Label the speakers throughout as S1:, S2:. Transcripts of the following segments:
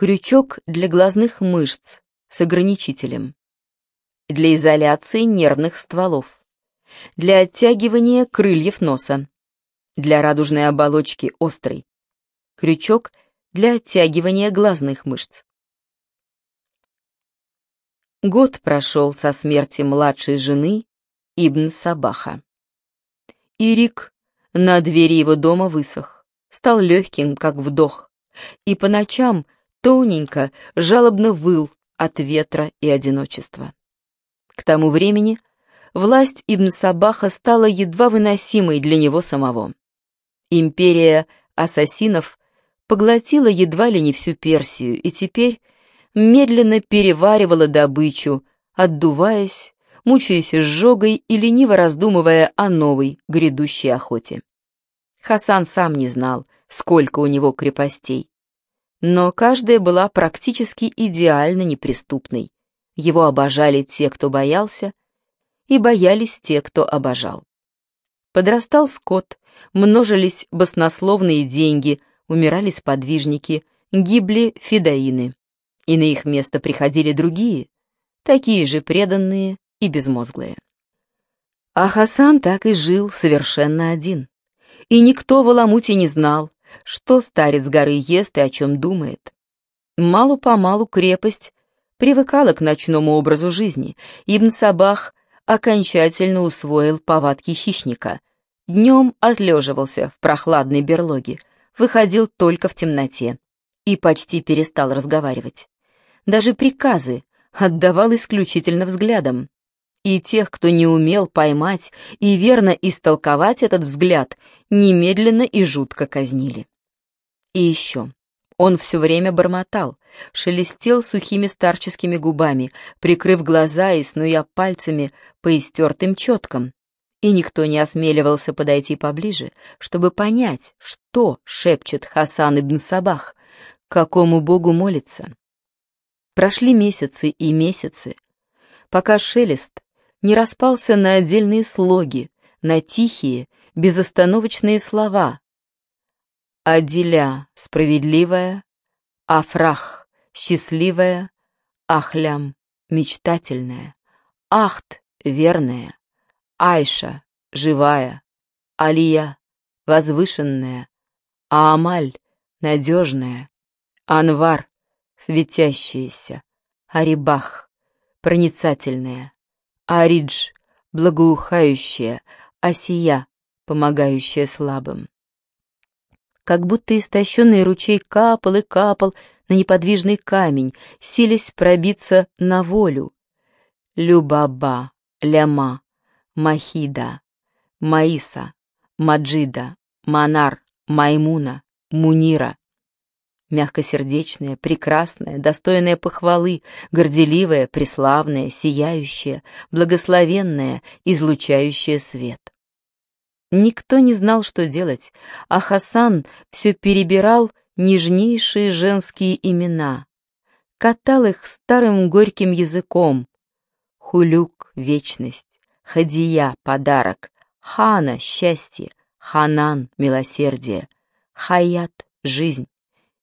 S1: крючок для глазных мышц с ограничителем, для изоляции нервных стволов, для оттягивания крыльев носа, для радужной оболочки острый, крючок для оттягивания глазных мышц. Год прошел со смерти младшей жены Ибн Сабаха. Ирик на двери его дома высох, стал легким, как вдох, и по ночам тоненько, жалобно выл от ветра и одиночества. К тому времени власть Ибн Сабаха стала едва выносимой для него самого. Империя ассасинов поглотила едва ли не всю Персию и теперь медленно переваривала добычу, отдуваясь, мучаясь изжогой и лениво раздумывая о новой грядущей охоте. Хасан сам не знал, сколько у него крепостей. Но каждая была практически идеально неприступной. Его обожали те, кто боялся, и боялись те, кто обожал. Подрастал скот, множились баснословные деньги, умирали сподвижники, гибли фидаины. И на их место приходили другие, такие же преданные и безмозглые. А Хасан так и жил совершенно один. И никто в Аламуте не знал, что старец горы ест и о чем думает. Малу-помалу крепость привыкала к ночному образу жизни. Ибн Сабах окончательно усвоил повадки хищника. Днем отлеживался в прохладной берлоге, выходил только в темноте и почти перестал разговаривать. Даже приказы отдавал исключительно взглядом. И тех, кто не умел поймать и верно истолковать этот взгляд, немедленно и жутко казнили. И еще. Он все время бормотал, шелестел сухими старческими губами, прикрыв глаза и снуя пальцами по истертым четкам. И никто не осмеливался подойти поближе, чтобы понять, что шепчет Хасан ибн Сабах, какому богу молится. Прошли месяцы и месяцы, пока шелест не распался на отдельные слоги, на тихие, безостановочные слова. Аделя — справедливая, Афрах — счастливая, Ахлям — мечтательная, Ахт — верная, Айша — живая, Алия — возвышенная, Аамаль — надежная, Анвар — светящаяся, Арибах — проницательная, Аридж — благоухающая, Асия — помогающая слабым. Как будто истощенный ручей капал и капал на неподвижный камень, силясь пробиться на волю. Любаба, Ляма, Махида, Маиса, Маджида, Манар, Маймуна, Мунира, мягкосердечная, прекрасная, достойная похвалы, горделивая, преславная, сияющая, благословенная, излучающая свет. Никто не знал, что делать, а Хасан все перебирал нежнейшие женские имена, катал их старым горьким языком. Хулюк — вечность, Хадия — подарок, Хана — счастье, Ханан — милосердие, Хаят — жизнь,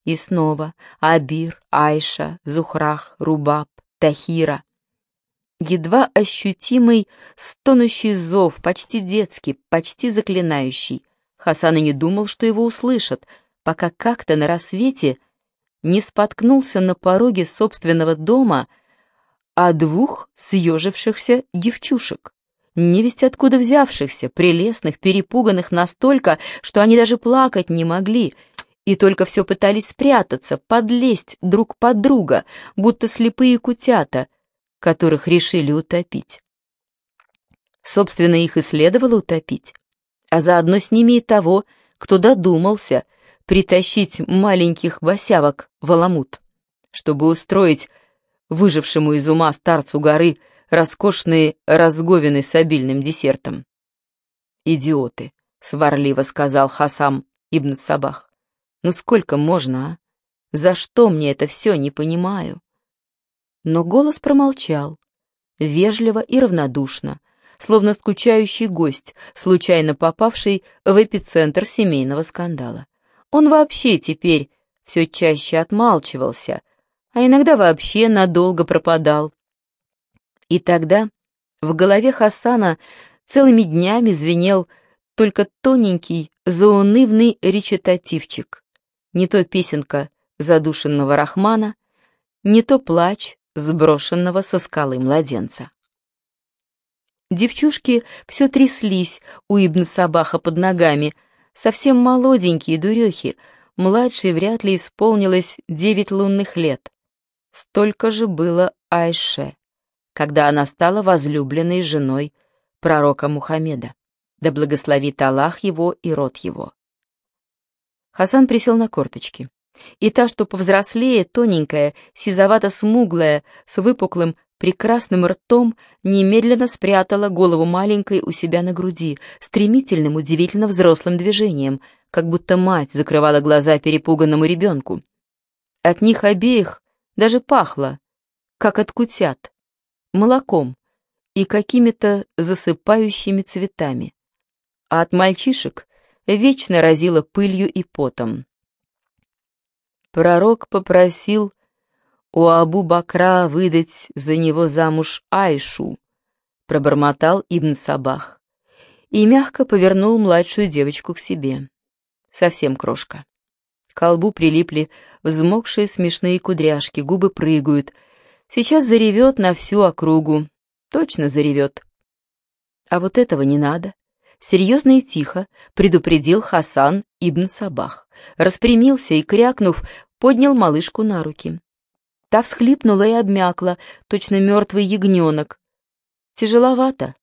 S1: и снова Абир, Айша, Зухрах, Рубаб, Тахира. Едва ощутимый стонущий зов, почти детский, почти заклинающий. Хасан и не думал, что его услышат, пока как-то на рассвете не споткнулся на пороге собственного дома о двух съежившихся девчушек невесть откуда взявшихся, прелестных, перепуганных настолько, что они даже плакать не могли, и только все пытались спрятаться, подлезть друг под друга, будто слепые кутята, которых решили утопить. Собственно, их и следовало утопить, а заодно с ними и того, кто додумался притащить маленьких босявок в Аламут, чтобы устроить выжившему из ума старцу горы роскошные разговины с обильным десертом. «Идиоты», — сварливо сказал Хасам Ибн Сабах. Ну сколько можно, а? За что мне это все, не понимаю. Но голос промолчал, вежливо и равнодушно, словно скучающий гость, случайно попавший в эпицентр семейного скандала. Он вообще теперь все чаще отмалчивался, а иногда вообще надолго пропадал. И тогда в голове Хасана целыми днями звенел только тоненький, заунывный речитативчик. Не то песенка задушенного Рахмана, не то плач сброшенного со скалы младенца. Девчушки все тряслись у Ибн Сабаха под ногами, совсем молоденькие дурехи, младшей вряд ли исполнилось девять лунных лет. Столько же было Айше, когда она стала возлюбленной женой пророка Мухаммеда. Да благословит Аллах его и род его. Хасан присел на корточки. И та, что повзрослее, тоненькая, сизовато-смуглая, с выпуклым, прекрасным ртом, немедленно спрятала голову маленькой у себя на груди, стремительным, удивительно взрослым движением, как будто мать закрывала глаза перепуганному ребенку. От них обеих даже пахло, как от кутят, молоком и какими-то засыпающими цветами. А от мальчишек вечно разило пылью и потом. Пророк попросил у Абу-Бакра выдать за него замуж Айшу, пробормотал Ибн Сабах и мягко повернул младшую девочку к себе. Совсем крошка. К колбу прилипли взмокшие смешные кудряшки, губы прыгают. Сейчас заревет на всю округу. Точно заревет. А вот этого не надо. Серьезно и тихо предупредил Хасан Ибн Сабах. Распрямился и, крякнув, поднял малышку на руки. Та всхлипнула и обмякла, точно мертвый ягненок. Тяжеловато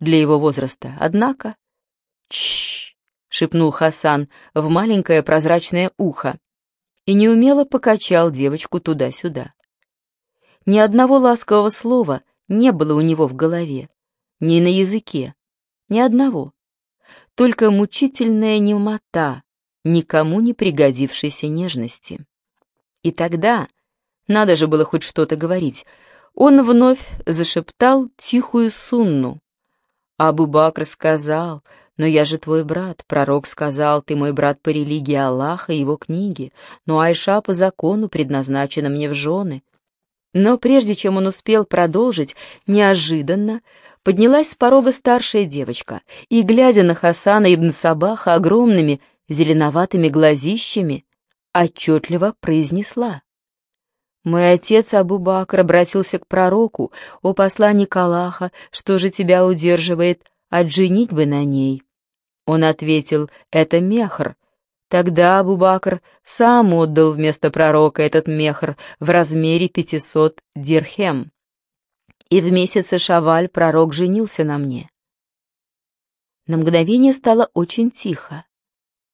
S1: для его возраста, однако... Чш! шепнул Хасан в маленькое прозрачное ухо и неумело покачал девочку туда-сюда. Ни одного ласкового слова не было у него в голове, ни на языке, ни одного. Только мучительная немота никому не пригодившейся нежности. И тогда, надо же было хоть что-то говорить, он вновь зашептал тихую сунну. Абу-Бакр сказал, «Но я же твой брат». Пророк сказал, «Ты мой брат по религии Аллаха и его книге, но Айша по закону предназначена мне в жены». Но прежде чем он успел продолжить, неожиданно поднялась с порога старшая девочка и, глядя на Хасана ибн Сабаха огромными зеленоватыми глазищами, отчетливо произнесла. «Мой отец Абу-Бакр обратился к пророку, о посланник Аллаха, что же тебя удерживает от женитьбы на ней?» Он ответил, «Это мехр». Тогда Абу-Бакр сам отдал вместо пророка этот мехр в размере пятисот дирхем. И в месяце Шаваль пророк женился на мне. На мгновение стало очень тихо.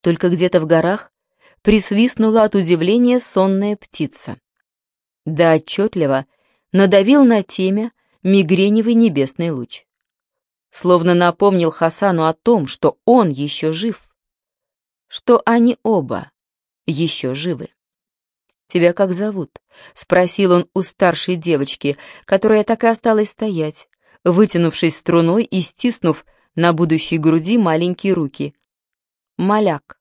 S1: Только где-то в горах присвистнула от удивления сонная птица. Да отчетливо надавил на темя мигреневый небесный луч. Словно напомнил Хасану о том, что он еще жив, что они оба еще живы. «Тебя как зовут?» — спросил он у старшей девочки, которая так и осталась стоять, вытянувшись струной и стиснув на будущей груди маленькие руки. «Маляк.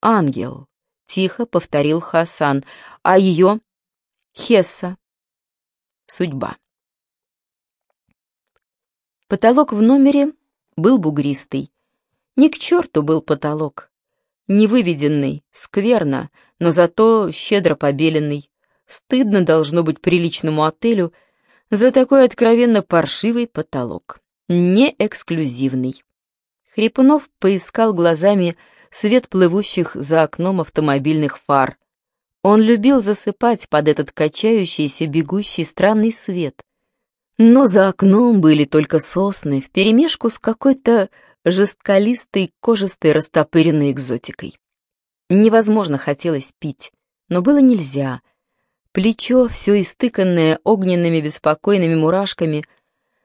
S1: Ангел». — тихо повторил Хасан, — а ее — Хесса. Судьба. Потолок в номере был бугристый. Не к черту был потолок. Невыведенный, скверно, но зато щедро побеленный. Стыдно должно быть приличному отелю за такой откровенно паршивый потолок. Не эксклюзивный. Хрипунов поискал глазами свет плывущих за окном автомобильных фар. Он любил засыпать под этот качающийся, бегущий странный свет. Но за окном были только сосны, вперемешку с какой-то жестколистой, кожистой, растопыренной экзотикой. Невозможно хотелось пить, но было нельзя. Плечо, все истыканное огненными беспокойными мурашками,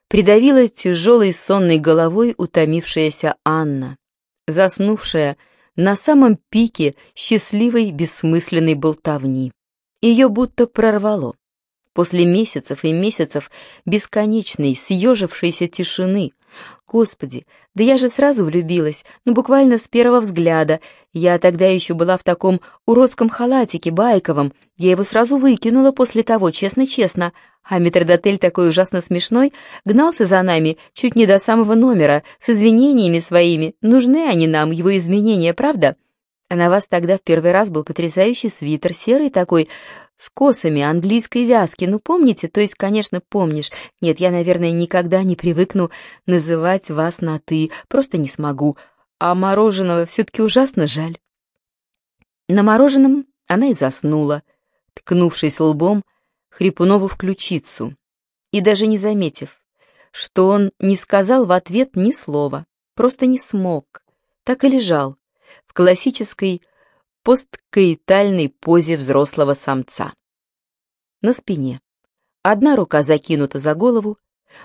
S1: придавило тяжелой сонной головой утомившаяся Анна, заснувшая на самом пике счастливой бессмысленной болтовни. Ее будто прорвало. После месяцев и месяцев бесконечной, съежившейся тишины. Господи, да я же сразу влюбилась, ну буквально с первого взгляда. Я тогда еще была в таком уродском халатике байковом, я его сразу выкинула после того, честно-честно. А метрдотель такой ужасно смешной, гнался за нами чуть не до самого номера, с извинениями своими. Нужны они нам, его изменения, правда? На вас тогда в первый раз был потрясающий свитер, серый такой, с косами английской вязки. Ну, помните? То есть, конечно, помнишь. Нет, я, наверное, никогда не привыкну называть вас на «ты», просто не смогу. А мороженого все-таки ужасно жаль. На мороженом она и заснула, ткнувшись лбом Хрипунову в ключицу, и даже не заметив, что он не сказал в ответ ни слова, просто не смог, так и лежал, в классической посткаитальной позе взрослого самца. На спине. Одна рука закинута за голову,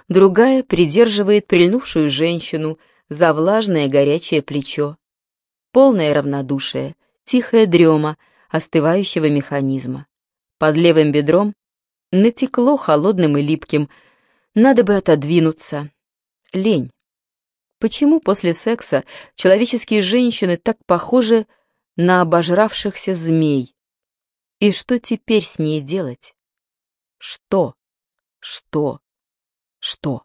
S1: другая придерживает прильнувшую женщину за влажное горячее плечо. Полное равнодушие, тихая дрема остывающего механизма. Под левым бедром натекло холодным и липким. Надо бы отодвинуться. Лень. Почему после секса человеческие женщины так похожи на обожравшихся змей? И что теперь с ней делать? Что? Что? Что?